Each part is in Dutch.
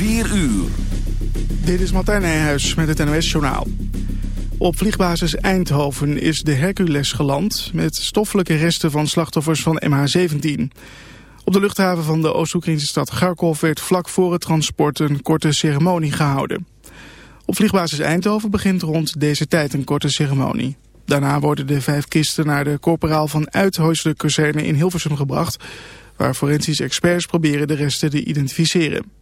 4 uur. Dit is Martijn Nijhuis met het NOS-journaal. Op vliegbasis Eindhoven is de Hercules geland... met stoffelijke resten van slachtoffers van MH17. Op de luchthaven van de Oost-Oekraïnse stad Kharkov... werd vlak voor het transport een korte ceremonie gehouden. Op vliegbasis Eindhoven begint rond deze tijd een korte ceremonie. Daarna worden de vijf kisten naar de corporaal van Uithuiselijke kazerne in Hilversum gebracht... waar forensische experts proberen de resten te identificeren.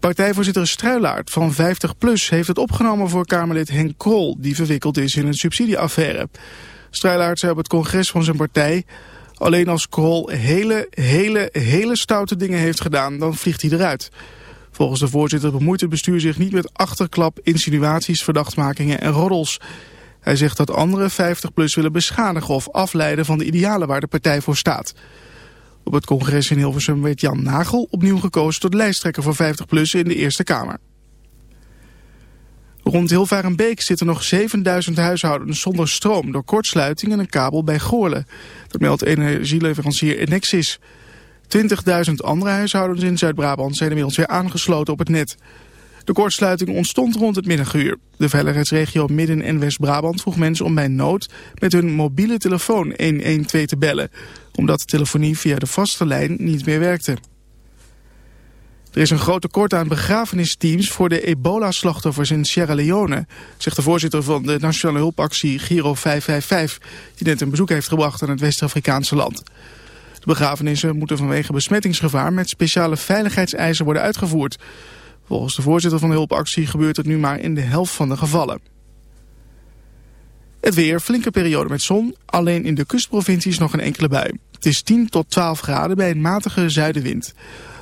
Partijvoorzitter Struilaert van 50PLUS heeft het opgenomen voor Kamerlid Henk Krol... die verwikkeld is in een subsidieaffaire. Struilaert zei op het congres van zijn partij... alleen als Krol hele, hele, hele stoute dingen heeft gedaan, dan vliegt hij eruit... Volgens de voorzitter bemoeit het bestuur zich niet met achterklap, insinuaties, verdachtmakingen en roddels. Hij zegt dat andere 50PLUS willen beschadigen of afleiden van de idealen waar de partij voor staat. Op het congres in Hilversum werd Jan Nagel opnieuw gekozen tot lijsttrekker voor 50PLUS in de Eerste Kamer. Rond Hilvarenbeek zitten nog 7000 huishoudens zonder stroom door kortsluiting en een kabel bij Goorlen. Dat meldt energieleverancier Enexis. 20.000 andere huishoudens in Zuid-Brabant zijn inmiddels weer aangesloten op het net. De kortsluiting ontstond rond het middaguur. De veiligheidsregio Midden- en West-Brabant vroeg mensen om bij nood met hun mobiele telefoon 112 te bellen, omdat de telefonie via de vaste lijn niet meer werkte. Er is een groot tekort aan begrafenisteams voor de ebola-slachtoffers in Sierra Leone, zegt de voorzitter van de nationale hulpactie Giro 555, die net een bezoek heeft gebracht aan het West-Afrikaanse land. De begrafenissen moeten vanwege besmettingsgevaar met speciale veiligheidseisen worden uitgevoerd. Volgens de voorzitter van de hulpactie gebeurt het nu maar in de helft van de gevallen. Het weer, flinke periode met zon, alleen in de kustprovincies nog een enkele bui. Het is 10 tot 12 graden bij een matige zuidenwind.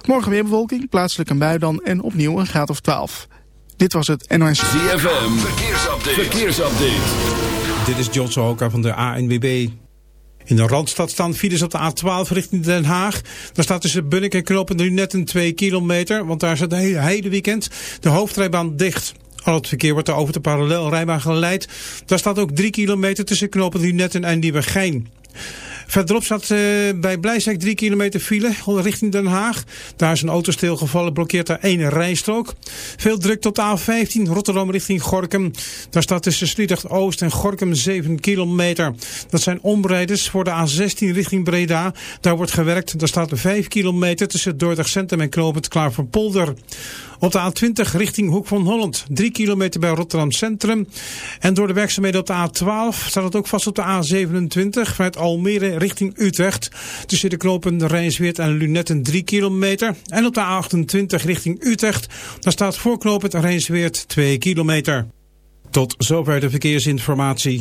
Morgen weer bewolking, plaatselijk een bui dan en opnieuw een graad of 12. Dit was het NOS. ZFM, verkeersupdate. verkeersupdate. Dit is John Sohoka van de ANWB. In de Randstad staan files op de A12 richting Den Haag. Daar staat tussen Bunnik en Knopen nu net een 2 kilometer. Want daar is het hele, hele weekend de hoofdrijbaan dicht. Het verkeer wordt er over de parallelrijbaan geleid. Daar staat ook 3 kilometer tussen Knopen Lunetten en Nieuwegein. Verderop staat uh, bij Blijswijk 3 kilometer file richting Den Haag. Daar is een auto stilgevallen, blokkeert daar één rijstrook. Veel druk tot de A15 Rotterdam richting Gorkum. Daar staat tussen Sliedrecht Oost en Gorkum 7 kilometer. Dat zijn omrijders voor de A16 richting Breda. Daar wordt gewerkt. Daar staat 5 kilometer tussen Dordrecht Centrum en Knopend Klaar voor Polder. Op de A20 richting Hoek van Holland. 3 kilometer bij Rotterdam Centrum. En door de werkzaamheden op de A12 staat het ook vast op de A27 vanuit Almere richting Utrecht. Tussen de knopen Rijnsweert en Lunetten 3 kilometer. En op de A28 richting Utrecht. Daar staat voorknopend Rijnsweert 2 kilometer. Tot zover de verkeersinformatie.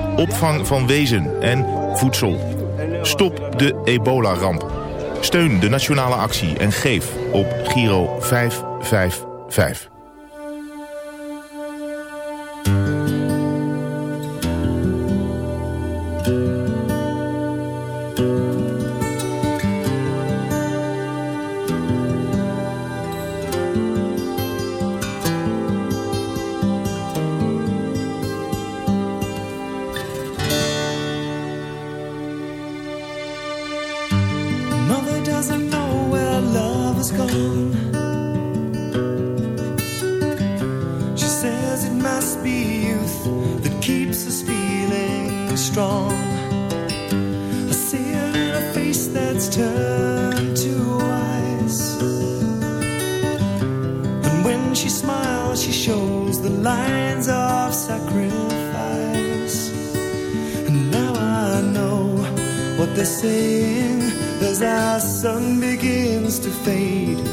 opvang van wezen en voedsel. Stop de ebola-ramp. Steun de nationale actie en geef op Giro 555. as our sun begins to fade.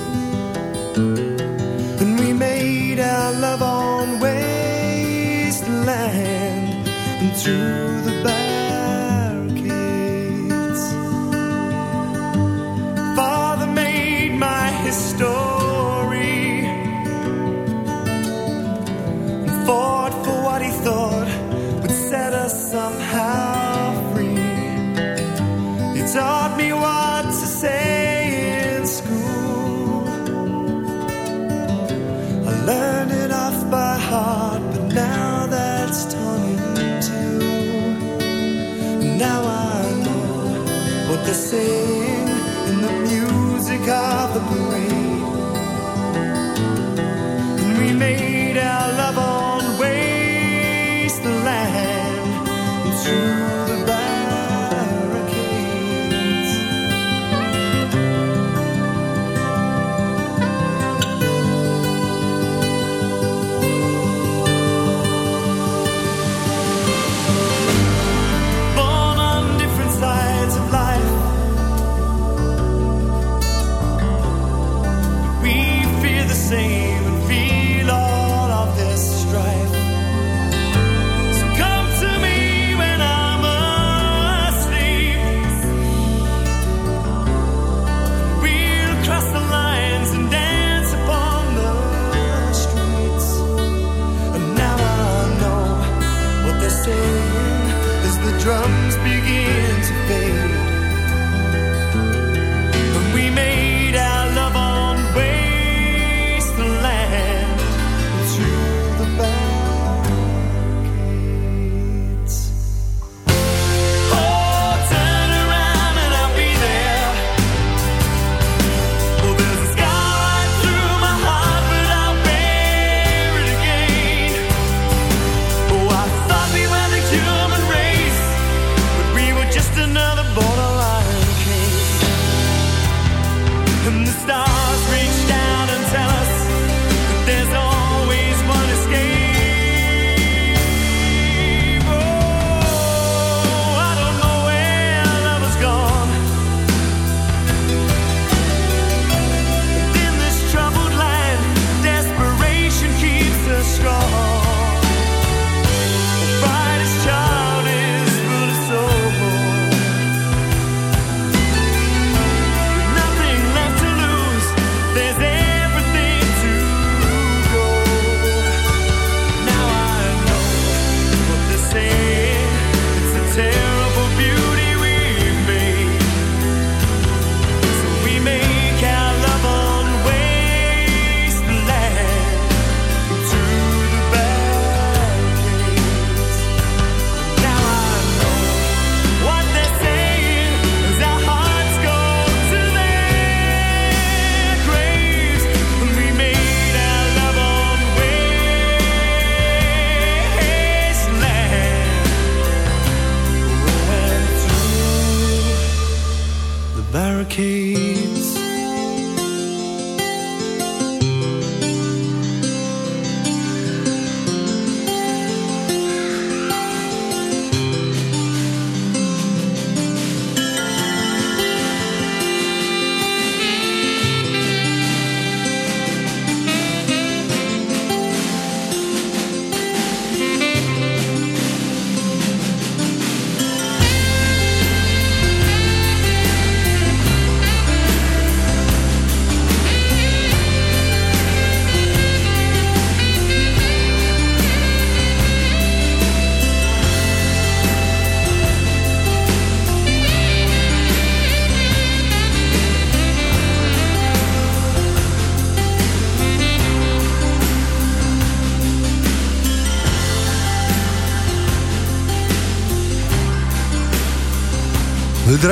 say.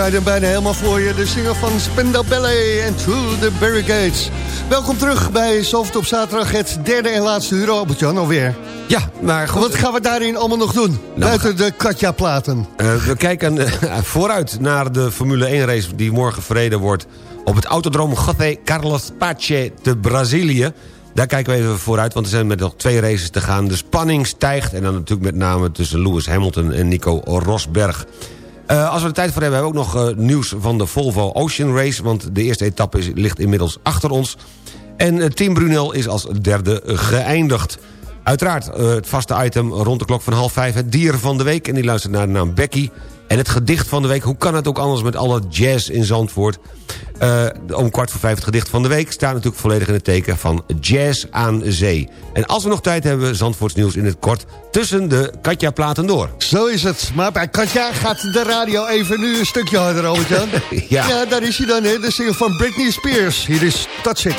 Hem bijna helemaal voor je. De single van Spendal Ballet en Through the Barricades. Welkom terug bij Soft op zaterdag. Het derde en laatste uur, Albert-Jan, alweer. Ja, maar goed. Wat gaan we daarin allemaal nog doen? Buiten de Katja-platen. Eh, we kijken eh, vooruit naar de Formule 1 race die morgen verreden wordt... op het autodroom José Carlos Pache te Brazilië. Daar kijken we even vooruit, want er zijn met nog twee races te gaan. De spanning stijgt en dan natuurlijk met name tussen Lewis Hamilton en Nico Rosberg. Uh, als we er tijd voor hebben, hebben we ook nog uh, nieuws van de Volvo Ocean Race... want de eerste etappe is, ligt inmiddels achter ons. En uh, Tim Brunel is als derde geëindigd. Uiteraard het vaste item rond de klok van half vijf... het dier van de week, en die luistert naar de naam Becky... En het gedicht van de week, hoe kan het ook anders met alle jazz in Zandvoort? Uh, om kwart voor vijf het gedicht van de week... staat natuurlijk volledig in het teken van jazz aan zee. En als we nog tijd hebben, Zandvoorts nieuws in het kort... tussen de Katja-platen door. Zo is het. Maar bij Katja gaat de radio even nu een stukje harder, Robert-Jan. ja. ja, daar is hij dan, hè? de single van Britney Spears. Hier is Touch It.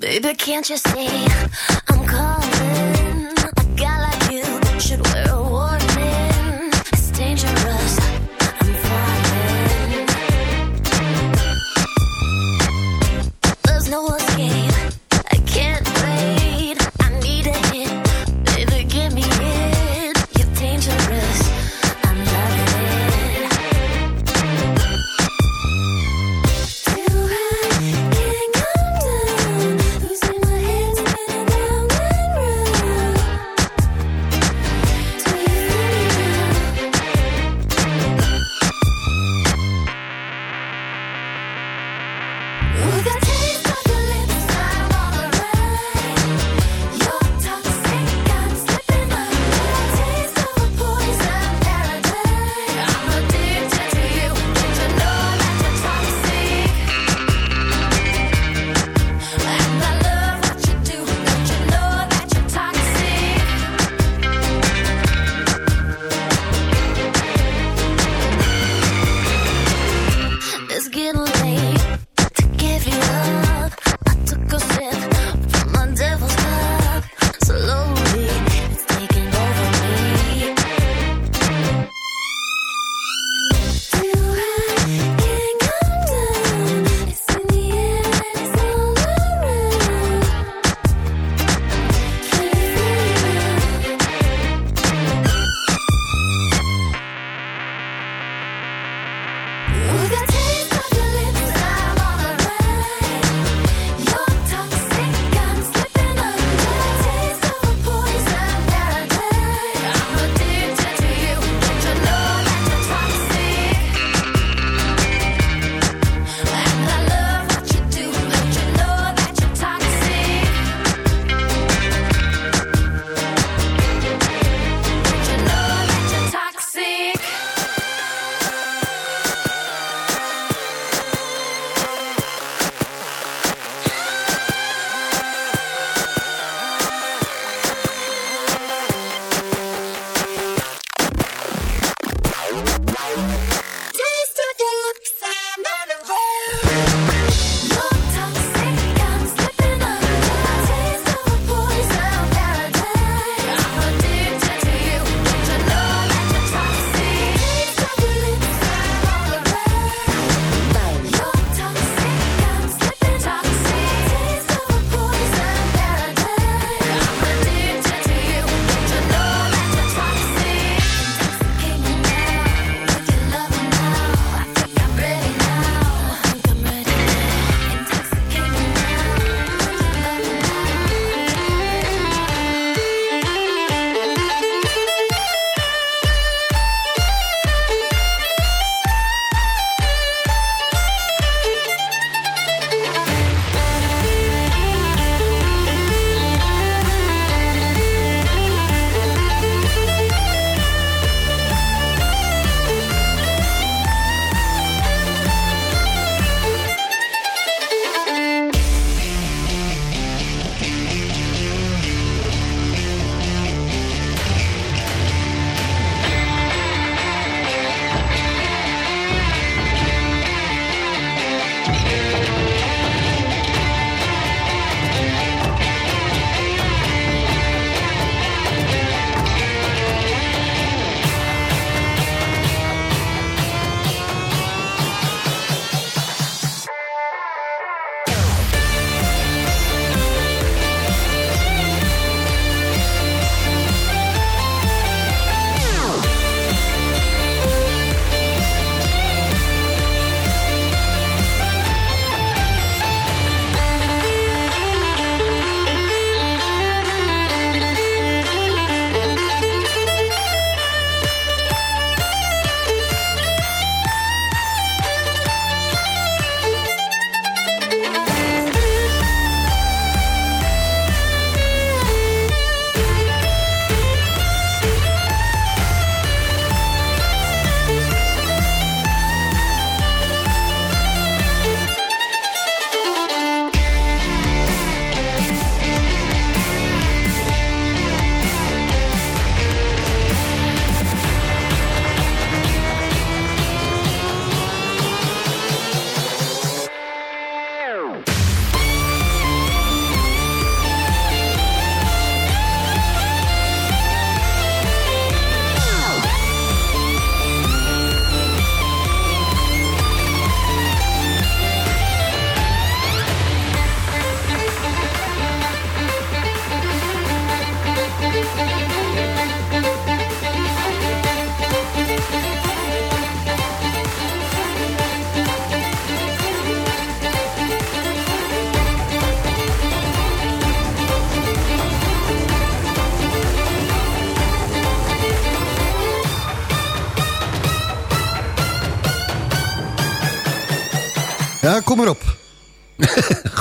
Baby, can't you see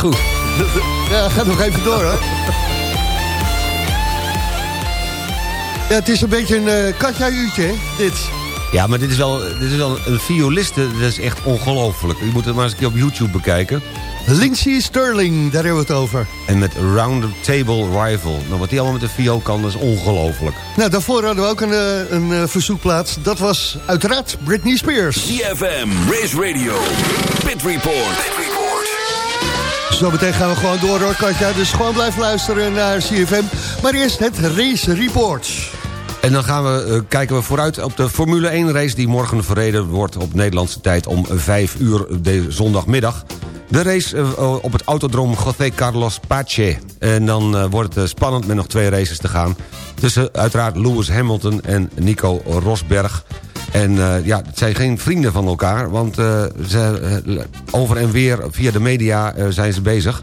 Goed. Ja, ga nog even door, hoor. Ja, het is een beetje een eh katja-uurtje, hè, dit. Ja, maar dit is wel, dit is wel een violiste, dat is echt ongelooflijk. Je moet het maar eens een keer op YouTube bekijken. Lindsay Sterling, daar hebben we het over. En met Round Table Rival. Nou, wat die allemaal met de viool kan, dat is ongelooflijk. Nou, daarvoor hadden we ook een, eh, een eh, verzoekplaats. Dat was uiteraard Britney Spears. CFM, Race Radio, Pit Report. Zometeen gaan we gewoon door hoor, Katja. Dus gewoon blijven luisteren naar CFM. Maar eerst het Race Report. En dan gaan we, eh, kijken we vooruit op de Formule 1 race... die morgen verreden wordt op Nederlandse tijd om 5 uur de zondagmiddag. De race eh, op het autodroom José Carlos Pache. En dan eh, wordt het eh, spannend met nog twee races te gaan. Tussen uiteraard Lewis Hamilton en Nico Rosberg. En eh, ja, het zijn geen vrienden van elkaar... want eh, ze, eh, over en weer via de media zijn ze bezig...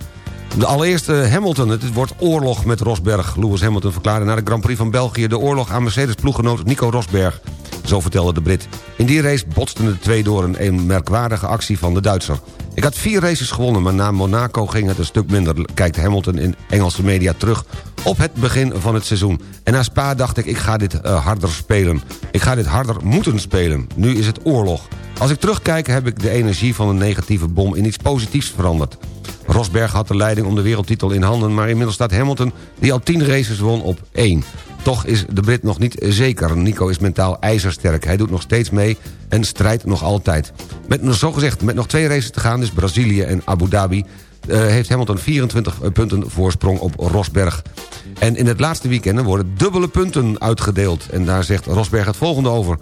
De allereerste Hamilton, het wordt oorlog met Rosberg. Lewis Hamilton verklaarde na de Grand Prix van België... de oorlog aan Mercedes-ploeggenoot Nico Rosberg. Zo vertelde de Brit. In die race botsten de twee door een, een merkwaardige actie van de Duitser. Ik had vier races gewonnen, maar na Monaco ging het een stuk minder... kijkt Hamilton in Engelse media terug op het begin van het seizoen. En na Spa dacht ik, ik ga dit eh, harder spelen. Ik ga dit harder moeten spelen. Nu is het oorlog. Als ik terugkijk heb ik de energie van een negatieve bom in iets positiefs veranderd. Rosberg had de leiding om de wereldtitel in handen... maar inmiddels staat Hamilton, die al tien races won, op één. Toch is de Brit nog niet zeker. Nico is mentaal ijzersterk. Hij doet nog steeds mee en strijdt nog altijd. Met, zo gezegd, met nog twee races te gaan, dus Brazilië en Abu Dhabi... eh, heeft Hamilton 24 punten voorsprong op Rosberg. En in het laatste weekend worden dubbele punten uitgedeeld. En daar zegt Rosberg het volgende over.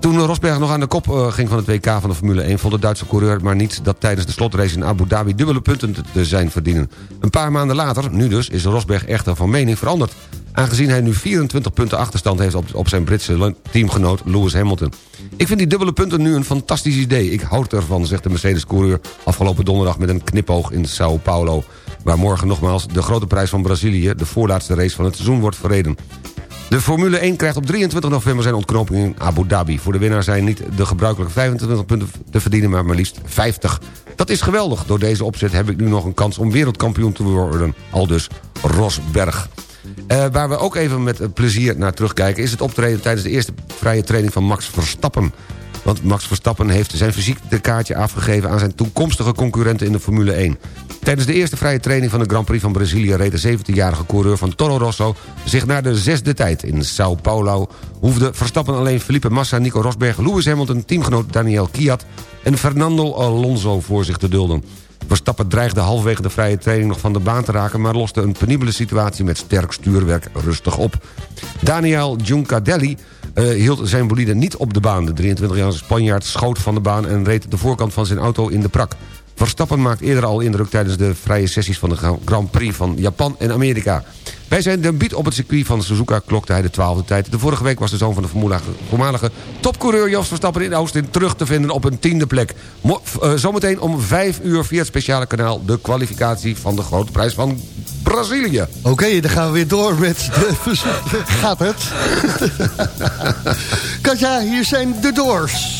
Toen Rosberg nog aan de kop eh, ging van het WK van de Formule 1... vond de Duitse coureur maar niet dat tijdens de slotrace in Abu Dhabi... dubbele punten te, zijn verdienen. Een paar maanden later, nu dus, is Rosberg echter van mening veranderd. Aangezien hij nu 24 punten achterstand heeft op, op zijn Britse teamgenoot Lewis Hamilton. Ik vind die dubbele punten nu een fantastisch idee. Ik houd ervan, zegt de Mercedes-coureur afgelopen donderdag... met een knipoog in Sao Paulo. Waar morgen nogmaals de grote prijs van Brazilië... de voorlaatste race van het seizoen wordt verreden. De Formule 1 krijgt op 23 november zijn ontknoping in Abu Dhabi. Voor de winnaar zijn niet de gebruikelijke 25 punten te verdienen... maar maar liefst 50. Dat is geweldig. Door deze opzet heb ik nu nog een kans om wereldkampioen te worden. Al dus Rosberg. Eh, waar we ook even met eh, plezier naar terugkijken... is het optreden tijdens de eerste vrije training van Max Verstappen. Want Max Verstappen heeft zijn fysiek kaartje afgegeven... aan zijn toekomstige concurrenten in de Formule 1. Tijdens de eerste vrije training van de Grand Prix van Brazilië... reed de 17-jarige coureur van Toro Rosso zich naar de zesde tijd. In Sao Paulo hoefde Verstappen alleen Felipe Massa, Nico Rosberg... Lewis Hamilton, teamgenoot Daniel Kiat en Fernando Alonso voor zich te dulden. Verstappen dreigde halverwege de vrije training nog van de baan te raken... maar loste een penibele situatie met sterk stuurwerk rustig op. Daniel Giuncadelli hield zijn bolide niet op de baan. De 23-jarige Spanjaard schoot van de baan... en reed de voorkant van zijn auto in de prak. Verstappen maakt eerder al indruk tijdens de vrije sessies... van de Grand Prix van Japan en Amerika. Bij zijn debuut op het circuit van Suzuka klokte hij de twaalfde tijd. De vorige week was de zoon van de voormalige, topcoureur Jos Verstappen in Austin... terug te vinden op een tiende plek. Eh, zometeen om vijf uur via het speciale kanaal... de kwalificatie van de grote prijs van Brazilië. Oké, dan gaan we weer door met de. Gaat het? Katja, hier zijn de Doors.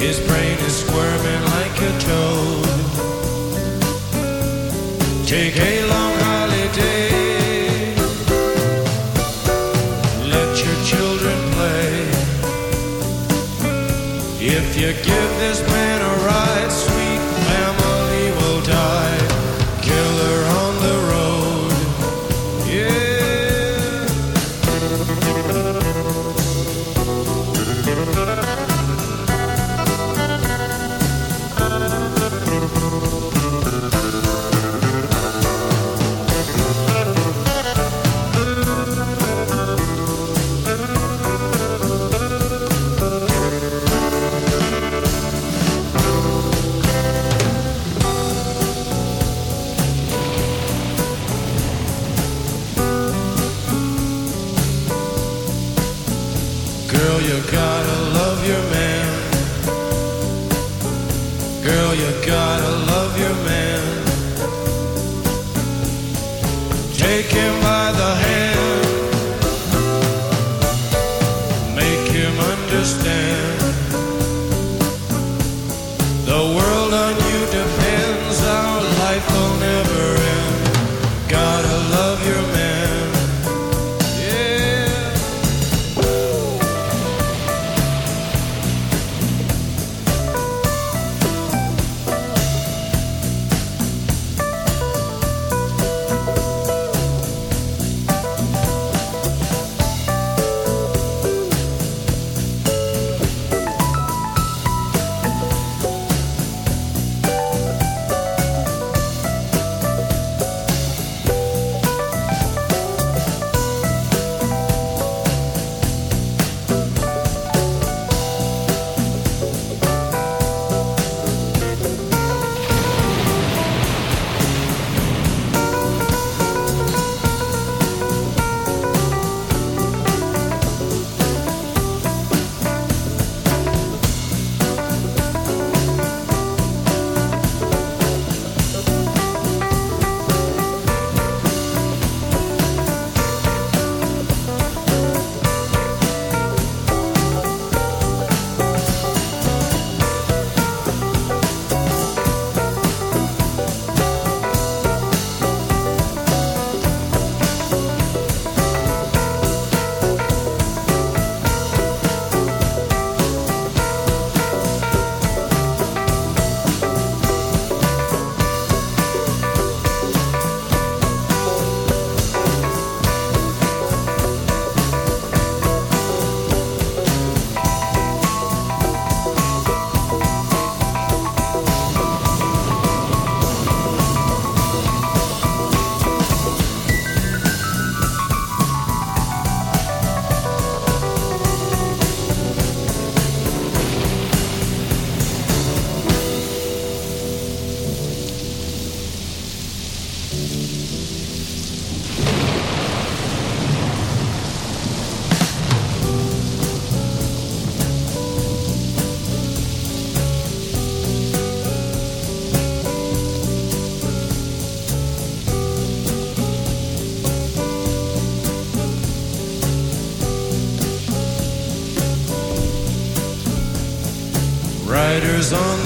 His brain is squirming like a toad. Take a long holiday. Let your children play. If you give this man a ride, sweet family will die. Killer on the road. Yeah.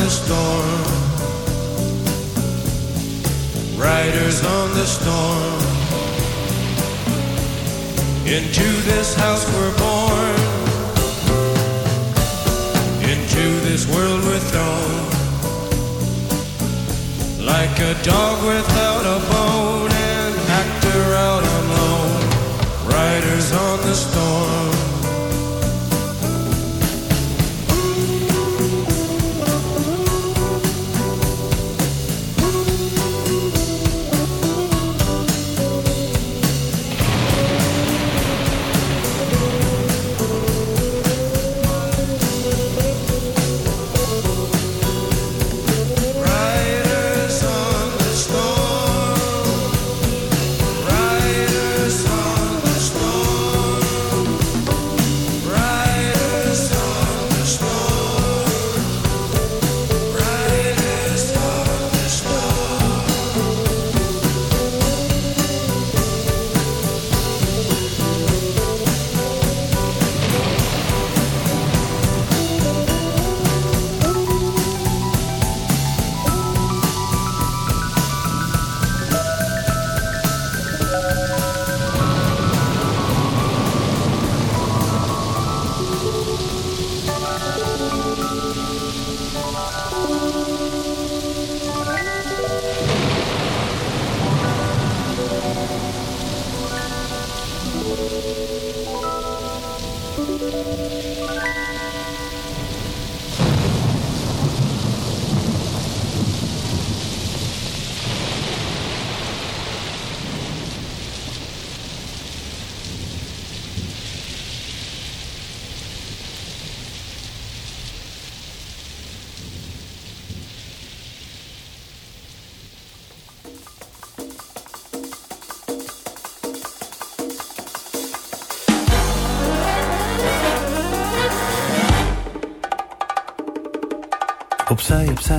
The storm. Riders on the storm. Into this house we're born. Into this world we're thrown. Like a dog without a bone, an actor out on loan. Riders on the storm.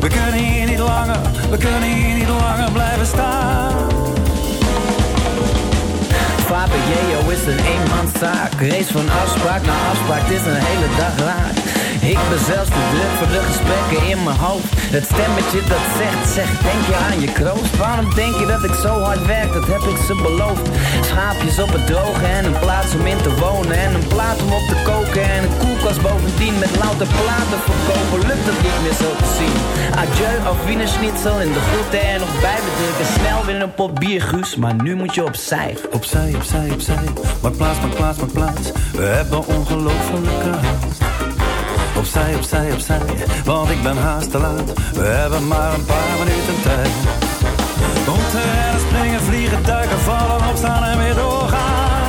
We kunnen hier niet langer, we kunnen hier niet langer blijven staan. Vader Jeo is een eenmanszaak. Race van afspraak naar afspraak, het is een hele dag raak. Ik ben zelfs te druk voor de gesprekken in mijn hoofd. Het stemmetje dat zegt, zegt, denk je aan je kroost? Waarom denk je dat ik zo hard werk, dat heb ik ze beloofd. Schaapjes op het droge en een plaats om in te wonen. En een plaat om op te koken en een Met louter platen verkopen, lukt het niet meer zo te zien. Adieu, Wiener Schnitzel in de groeten en nog bijbedrukken. Snel weer een pot bier, Guus, maar nu moet je opzij. Opzij, opzij, opzij, maak plaats, maak plaats, maak plaats. We hebben ongelofelijke haast. Opzij, opzij, opzij, want ik ben haast te laat. We hebben maar een paar minuten tijd. We moeten rennen, springen, vliegen, duiken, vallen, opstaan en weer doorgaan.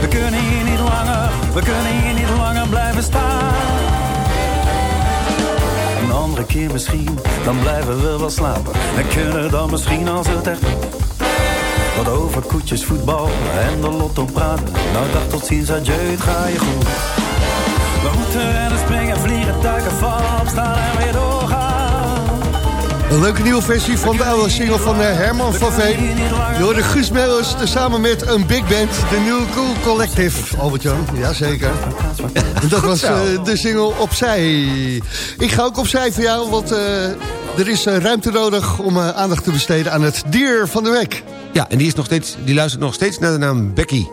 We kunnen hier niet langer, we kunnen hier niet blijven staan. Een andere keer misschien, dan blijven we wel slapen. En kunnen dan misschien als het echt. Wat over koetjes, voetbal en de lotto praten. Nou dag tot ziens, adieu, het ga je goed. We moeten rennen, springen, vliegen, duiken, vallen, opstaan en weer doorgaan. Een leuke nieuwe versie van de oude single van eh, Herman van Veen. Door de Guus Meeuwis samen met een big band, de New Cool Collective. Albert-Jan, jazeker. Dat was eh, de single Opzij. Ik ga ook opzij voor jou, want eh, er is eh, ruimte nodig om eh, aandacht te besteden aan het dier van de week. Ja, en die, is nog steeds, die luistert nog steeds naar de naam Becky.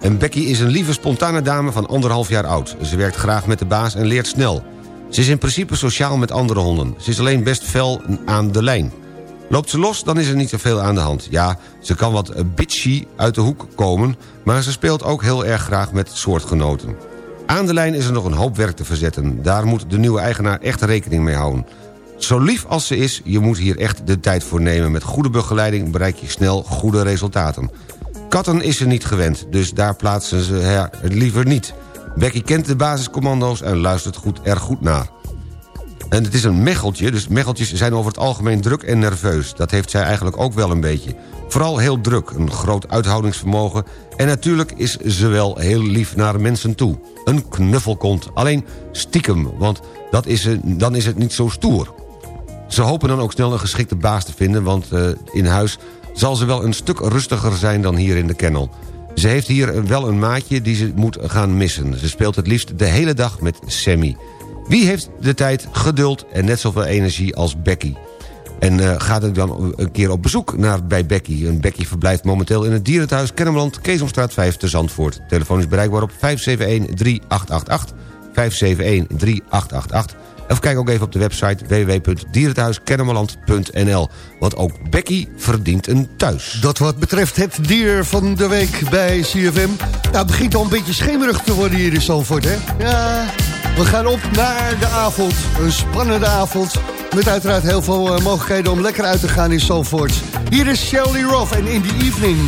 En Becky is een lieve, spontane dame van anderhalf jaar oud. Ze werkt graag met de baas en leert snel. Ze is in principe sociaal met andere honden. Ze is alleen best fel aan de lijn. Loopt ze los, dan is er niet zoveel aan de hand. Ja, ze kan wat bitchy uit de hoek komen... maar ze speelt ook heel erg graag met soortgenoten. Aan de lijn is er nog een hoop werk te verzetten. Daar moet de nieuwe eigenaar echt rekening mee houden. Zo lief als ze is, je moet hier echt de tijd voor nemen. Met goede begeleiding bereik je snel goede resultaten. Katten is ze niet gewend, dus daar plaatsen ze haar liever niet. Becky kent de basiscommando's en luistert goed, er goed naar. En het is een mecheltje, dus mecheltjes zijn over het algemeen druk en nerveus. Dat heeft zij eigenlijk ook wel een beetje. Vooral heel druk, een groot uithoudingsvermogen... en natuurlijk is ze wel heel lief naar mensen toe. Een knuffelkont, alleen stiekem, want dat is dan is het niet zo stoer. Ze hopen dan ook snel een geschikte baas te vinden... want eh, in huis zal ze wel een stuk rustiger zijn dan hier in de kennel. Ze heeft hier wel een maatje die ze moet gaan missen. Ze speelt het liefst de hele dag met Sammy. Wie heeft de tijd, geduld en net zoveel energie als Becky? En uh, gaat ook dan een keer op bezoek naar, bij Becky. En Becky verblijft momenteel in het dierenthuis Kennemerland... Keesomstraat 5 te Zandvoort. Telefoon is bereikbaar op 571-3888. 571-3888. Of kijk ook even op de website www.dierenthuiskennemerland.nl. Want ook Becky verdient een thuis. Dat wat betreft het dier van de week bij CFM. Nou, het begint al een beetje schemerig te worden hier in Zandvoort, hè? Ja, we gaan op naar de avond. Een spannende avond. Met uiteraard heel veel uh, mogelijkheden om lekker uit te gaan in Zandvoort. Hier is Shelly Roth en In The Evening.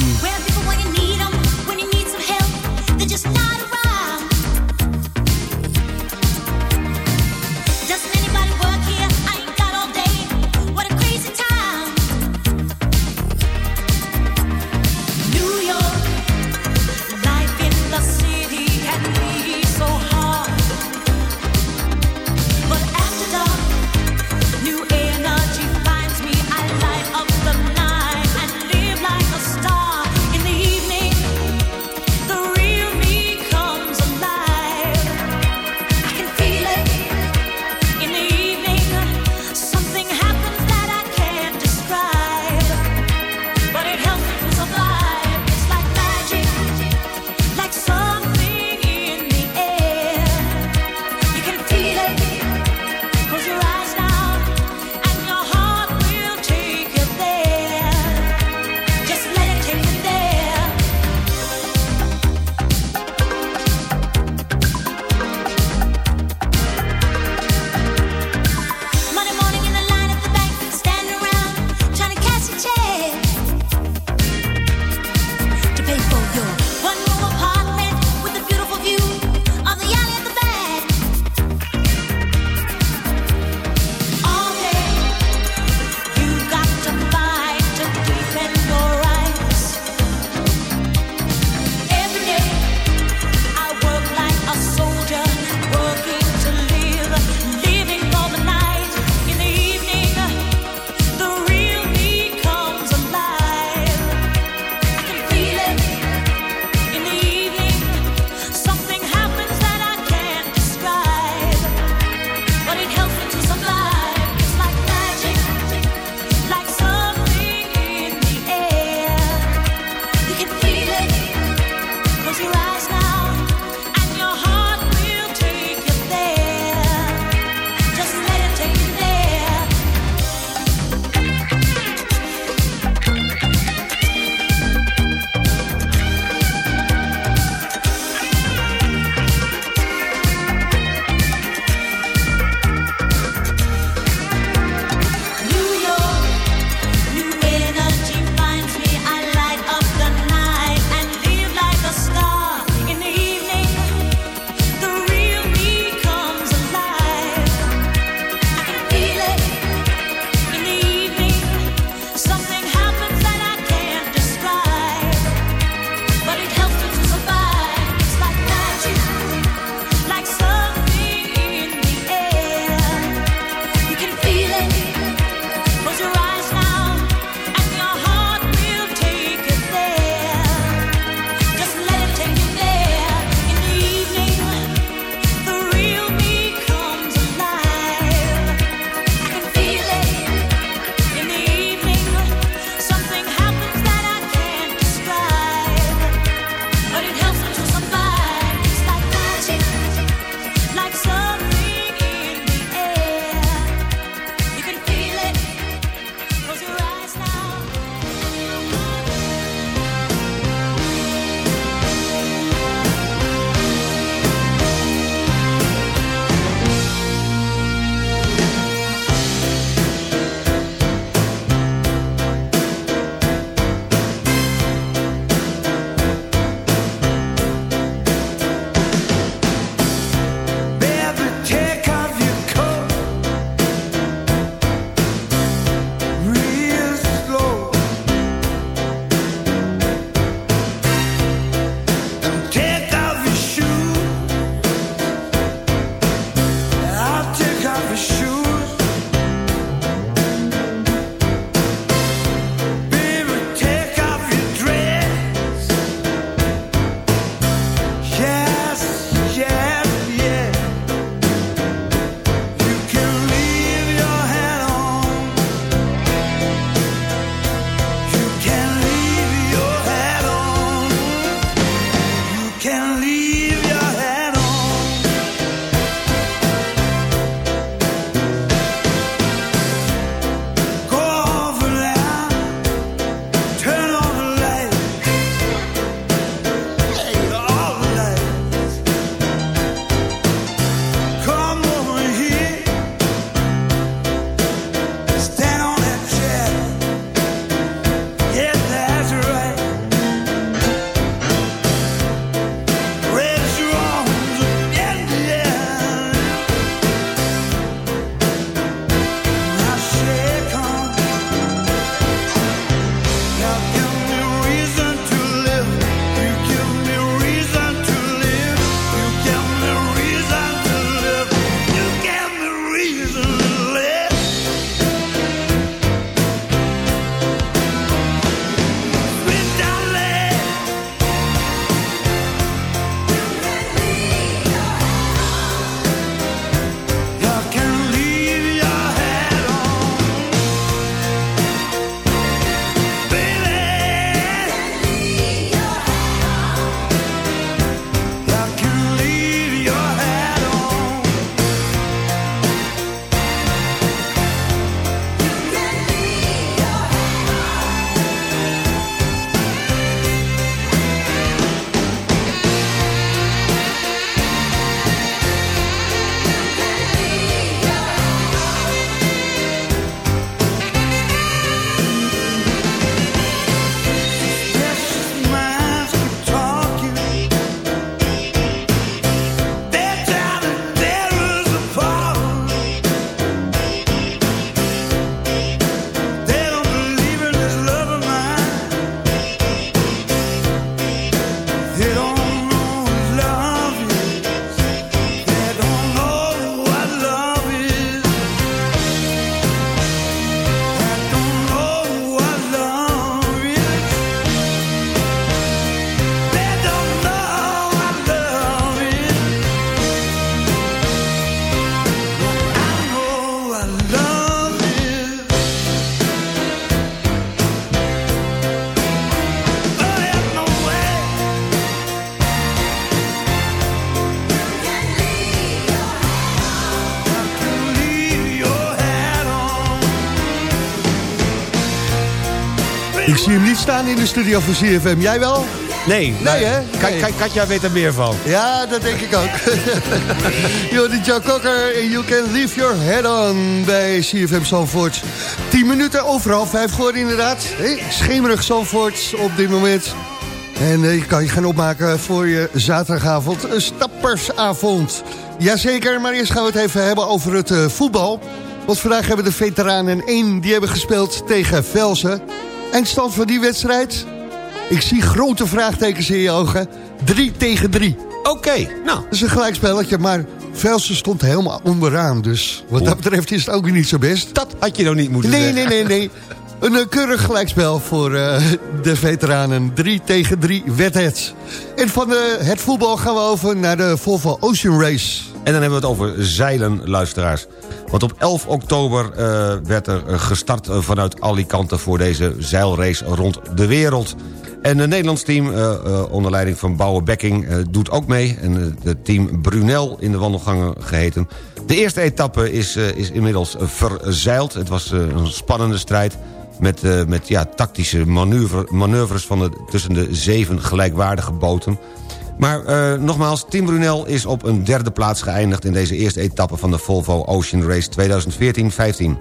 In de studio van CFM. Jij wel? Nee, Nee, hè? Nee. Ka- Katja weet er meer van. Ja, dat denk ik ook. Jordi Joe Cocker en You Can Leave Your Head On bij CFM Zandvoort. 10 minuten overal, vijf geworden inderdaad. Hey, schemerig Zandvoort op dit moment. En eh, je kan je gaan opmaken voor je zaterdagavond, een stappersavond. Jazeker, maar eerst gaan we het even hebben over het eh, voetbal. Want vandaag hebben de veteranen 1, die hebben gespeeld tegen Velsen. Eindstand van die wedstrijd? Ik zie grote vraagtekens in je ogen. 3 tegen 3. Oké, nou. Dat is een gelijkspelletje, maar Velsen stond helemaal onderaan. Dus wat dat betreft is het ook niet zo best. Dat had je nog niet moeten Nee, zeggen. nee, nee, nee. Een eh, keurig gelijkspel voor eh, de veteranen. 3 tegen 3 werd. En van eh, het voetbal gaan we over naar de Volvo Ocean Race. En dan hebben we het over zeilen, luisteraars. Want op 11 oktober werd er gestart vanuit Alicante... voor deze zeilrace rond de wereld. En het Nederlands team, onder leiding van Bouwe Bekking... doet ook mee. En het team Brunel in de wandelgangen geheten. De eerste etappe is, eh, is inmiddels verzeild. Het was eh, een spannende strijd... met, eh, met ja, tactische manoeuvre, manoeuvres van de, tussen de zeven gelijkwaardige boten... Maar nogmaals, Team Brunel is op een derde plaats geëindigd... in deze eerste etappe van de Volvo Ocean Race 2014-15.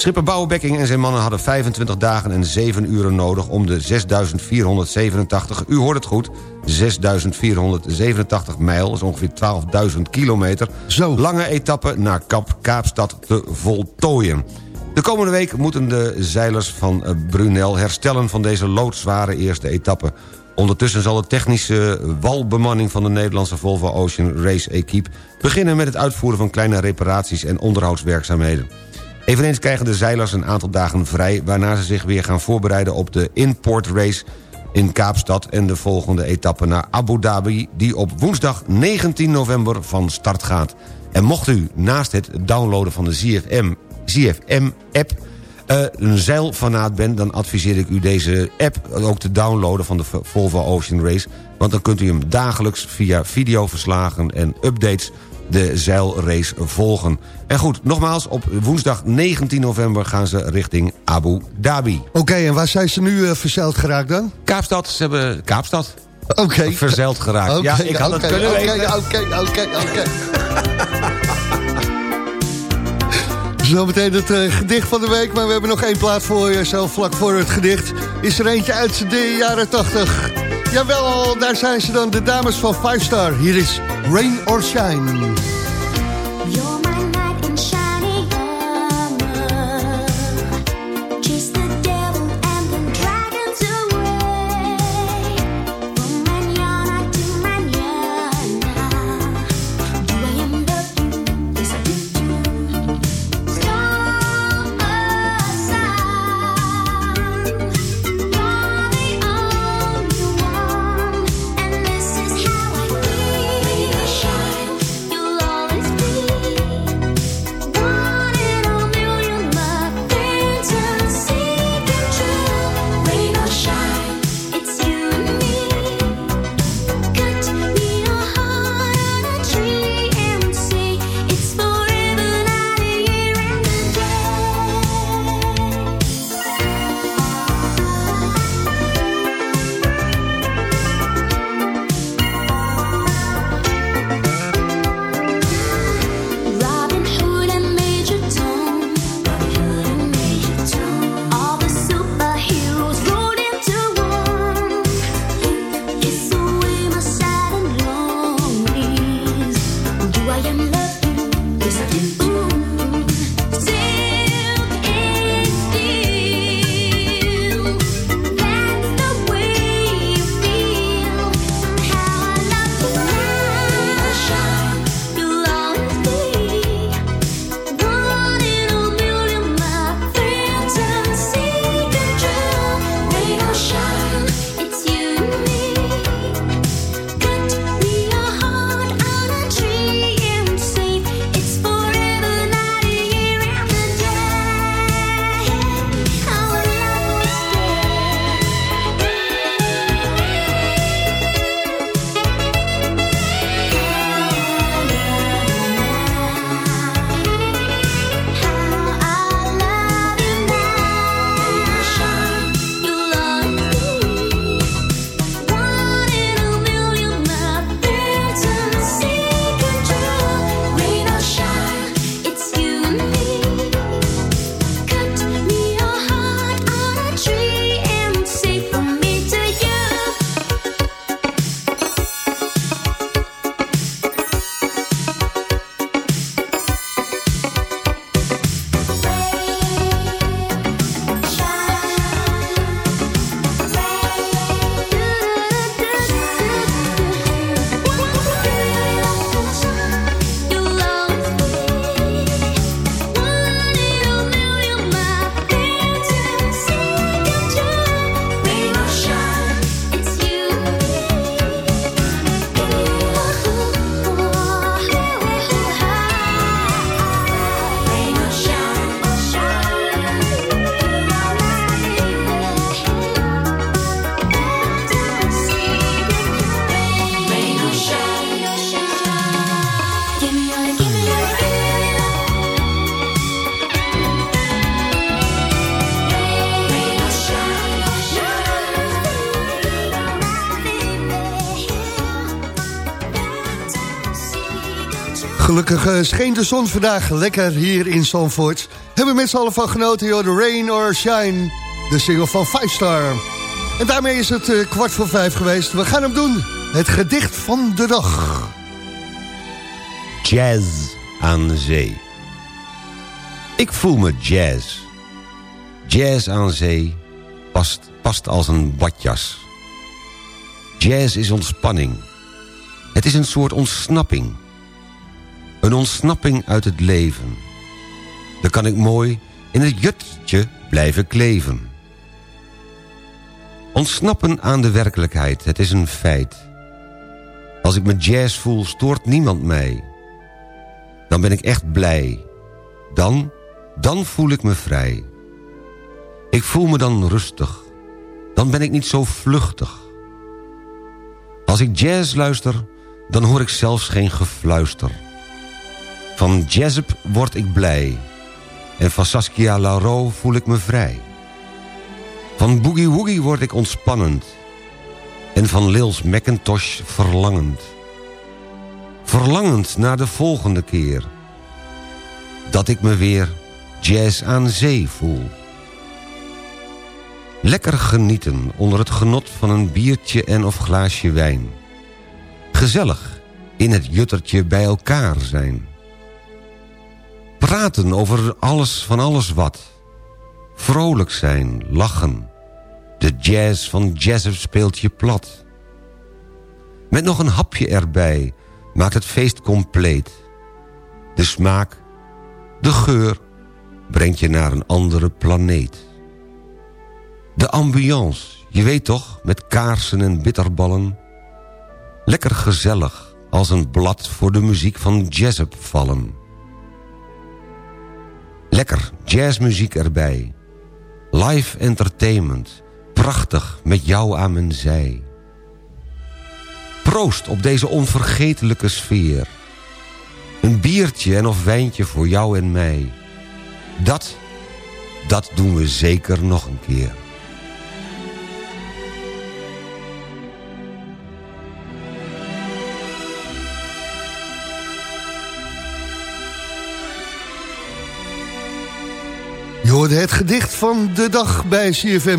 Schipper Bouwbekking en zijn mannen hadden 25 dagen en 7 uren nodig... om de 6.487, u hoort het goed, 6.487 mijl... dat is ongeveer 12.000 kilometer... lange etappe naar Kap Kaapstad te voltooien. De komende week moeten de zeilers van eh, Brunel herstellen... van deze loodzware eerste etappe... Ondertussen zal de technische walbemanning van de Nederlandse Volvo Ocean Race Equipe... beginnen met het uitvoeren van kleine reparaties en onderhoudswerkzaamheden. Eveneens krijgen de zeilers een aantal dagen vrij... waarna ze zich weer gaan voorbereiden op de Import Race in Kaapstad... en de volgende etappe naar Abu Dhabi... die op woensdag 19 november van start gaat. En mocht u naast het downloaden van de ZFM ZFM-app eh, een zeilfanaat bent... dan adviseer ik u deze app ook te downloaden van de Volvo Ocean Race... want dan kunt u hem dagelijks via videoverslagen en updates de zeilrace volgen. En goed, nogmaals, op woensdag 19 november gaan ze richting Abu Dhabi. Oké, en waar zijn ze nu eh, verzeild geraakt dan? Kaapstad, ze hebben Kaapstad Oké. verzeild geraakt. Ja, ik had het kunnen oké, weten. Oké, oké, oké. Zometeen het eh, gedicht van de week, maar we hebben nog één plaat voor je. Zo vlak voor het gedicht is er eentje uit de jaren 80. Jawel, daar zijn ze dan, de dames van Five Star. Hier is Rain or Shine. Gelukkig eh, scheen de zon vandaag lekker hier in Zandvoort. Hebben mensen al van genoten, joh, de Rain or Shine, de single van Five Star. En daarmee is het eh, kwart voor vijf geweest. We gaan hem doen, het gedicht van de dag. Jazz aan zee. Ik voel me jazz. Jazz aan zee past, past als een badjas. Jazz is ontspanning. Het is een soort ontsnapping. Een ontsnapping uit het leven. Dan kan ik mooi in het jutje blijven kleven. Ontsnappen aan de werkelijkheid, het is een feit. Als ik me jazz voel, stoort niemand mij. Dan ben ik echt blij. Dan, dan voel ik me vrij. Ik voel me dan rustig. Dan ben ik niet zo vluchtig. Als ik jazz luister, dan hoor ik zelfs geen gefluister. Van jazzep word ik blij. En van Saskia Lauro voel ik me vrij. Van Boogie Woogie word ik ontspannend. En van Lils Macintosh verlangend. Verlangend naar de volgende keer. Dat ik me weer jazz aan zee voel. Lekker genieten onder het genot van een biertje en of glaasje wijn. Gezellig in het juttertje bij elkaar zijn. Praten over alles van alles wat. Vrolijk zijn, lachen. De jazz van Jazzup speelt je plat. Met nog een hapje erbij maakt het feest compleet. De smaak, de geur, brengt je naar een andere planeet. De ambiance, je weet toch, met kaarsen en bitterballen. Lekker gezellig, als een blad voor de muziek van Jazzup vallen. Lekker jazzmuziek erbij. Live entertainment, prachtig met jou aan mijn zij. Proost op deze onvergetelijke sfeer. Een biertje en of wijntje voor jou en mij. Dat, dat doen we zeker nog een keer. Hoorde het gedicht van de dag bij CFM.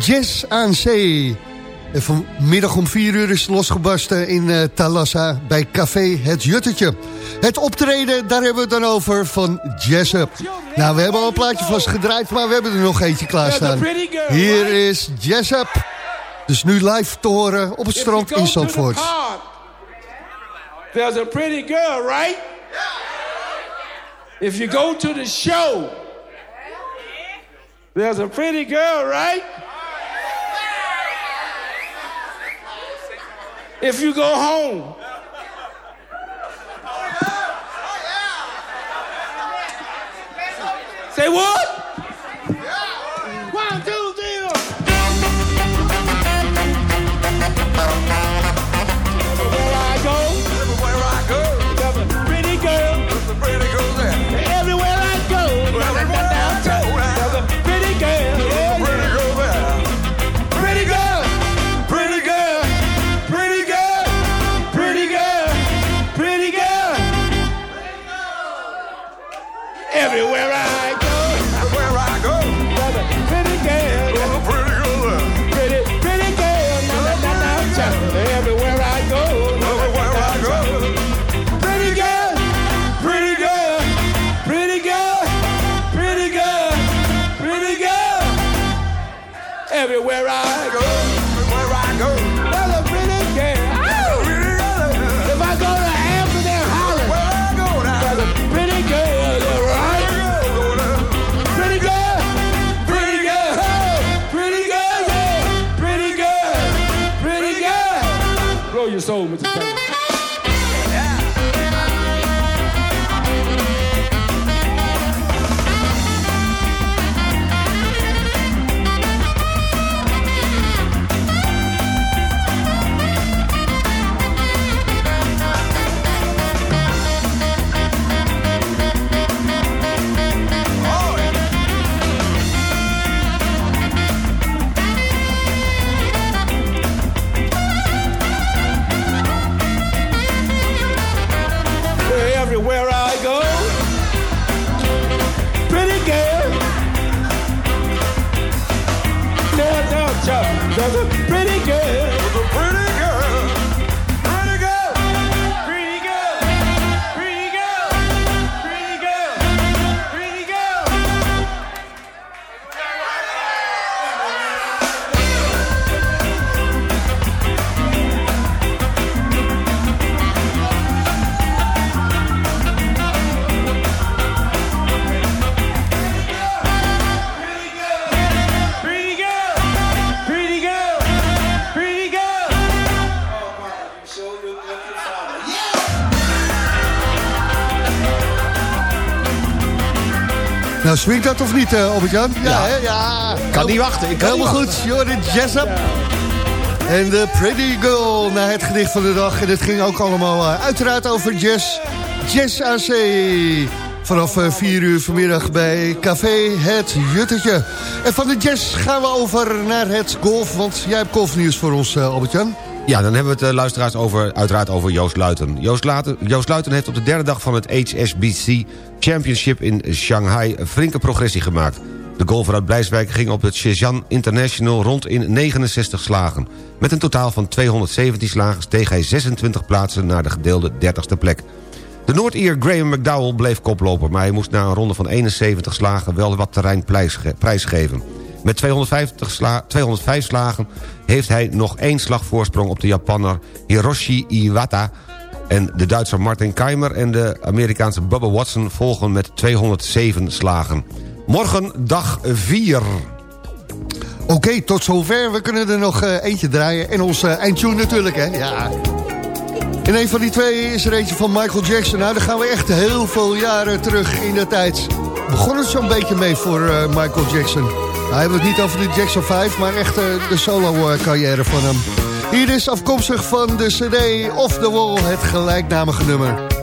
Jazz aan zee. En vanmiddag om 4 uur is losgebarsten in uh, Talassa bij Café Het Juttetje. Het optreden, daar hebben we het dan over van Jazz Up. Nou, we hebben al een plaatje vast gedraaid, maar we hebben er nog eentje klaarstaan. Hier is Jazz Up. Dus nu live te horen op het strand in Zandvoort. There's a pretty girl, right? If you go to the show, there's a pretty girl, right? If you go home, say what? Everywhere I go, everywhere I go, a pretty girl. If I go to Amsterdam, Holland, there's a pretty girl right? Pretty girl, pretty girl, pretty girl, yeah. pretty girl, pretty girl. Blow your soul, Mr. Taylor. Nou, swingt dat of niet, eh, Albert-Jan? Ja, hè? ja. Kan niet wachten, ik kan Helemaal goed, Jordan Jazz Up. En de Pretty Girl naar het gedicht van de dag. En het ging ook allemaal eh, uiteraard over jazz. Jazz AC. Vanaf 4 uur vanmiddag bij Café Het Juttetje. En van de jazz gaan we over naar het golf. Want jij hebt golfnieuws voor ons, eh, Albert-Jan. Ja, dan hebben we het eh, luisteraars over, uiteraard over Joost Luiten. Joost Luiten. Joost Luiten heeft op de derde dag van het HSBC Championship in Shanghai... een flinke progressie gemaakt. De golfer uit Blijswijk ging op het Shenzhen International rond in 69 slagen. Met een totaal van 217 slagen steeg hij 26 plaatsen naar de gedeelde 30ste plek. De Noord-Ier Graham McDowell bleef koploper... maar hij moest na een ronde van 71 slagen wel wat terrein prijsge- prijsgeven. Met 250 sla 205 slagen heeft hij nog één slag voorsprong op de Japanner Hiroshi Iwata... en de Duitser Martin Keimer en de Amerikaanse Bubba Watson volgen met 207 slagen. Morgen dag 4. Oké, tot zover. We kunnen er nog eh, eentje draaien. En ons eh, eindtune natuurlijk, hè. Ja. En een van die twee is er eentje van Michael Jackson. Nou, daar gaan we echt heel veel jaren terug in de tijd. Begon het zo'n beetje mee voor eh, Michael Jackson. We hebben het niet over de Jackson 5, maar echt eh, de solo-carrière van hem. Hier is afkomstig van de CD Off the Wall, het gelijknamige nummer.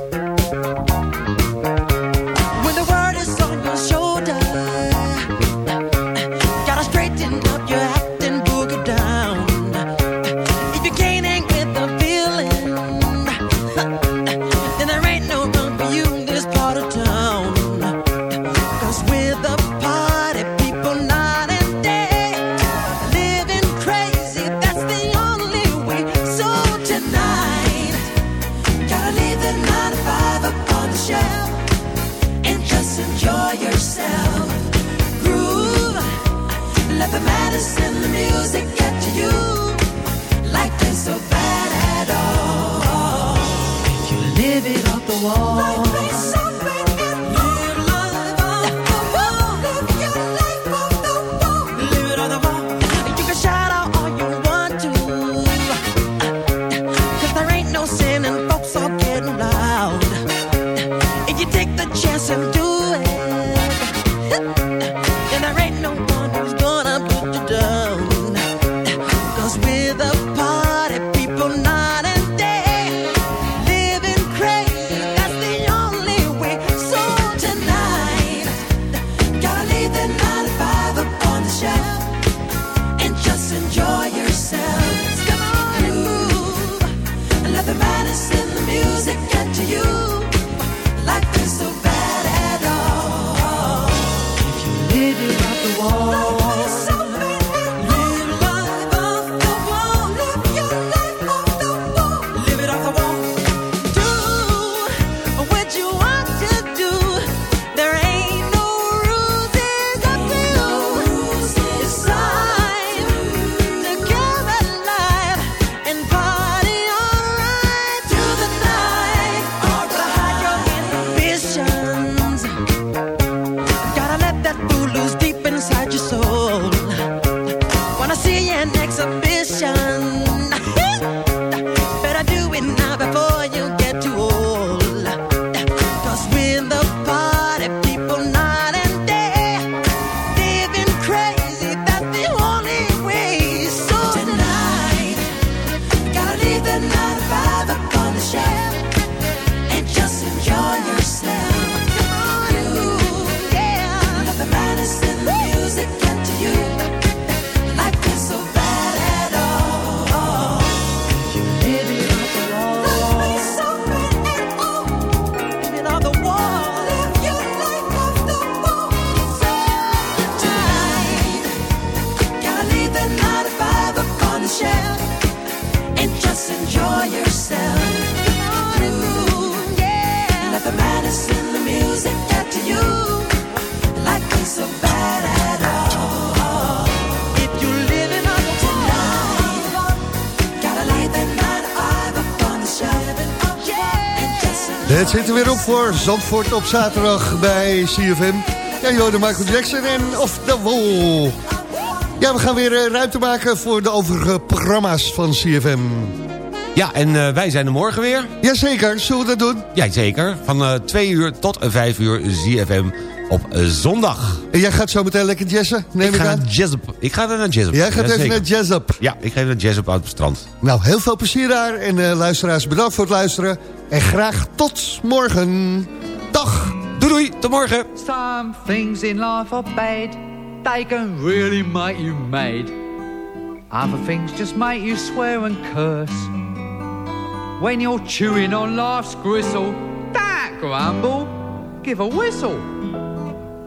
Voor Zandvoort op zaterdag bij CFM. Ja, joh, de Michael Jackson en Off the Wall. Ja, we gaan weer eh, ruimte maken voor de overige programma's van CFM. Ja, en eh, wij zijn er morgen weer. Jazeker, zullen we dat doen? Jazeker, van eh 2 uur tot 5 uur ZFM op zondag. En jij gaat zo meteen lekker jazzen, neem ik ik ga aan? naar Jazzup. Ik ga naar Jazzup. Jij gaat even naar Jazz Up. Ja, ik ga even naar Jazzup uit het strand. Nou, heel veel plezier daar. En eh, luisteraars, bedankt voor het luisteren. En graag tot morgen. Dag. Doei doei, tot morgen. Some things in life are bad. They can really make you mad. Other things just make you swear and curse. When you're chewing on life's gristle, don't grumble, give a whistle.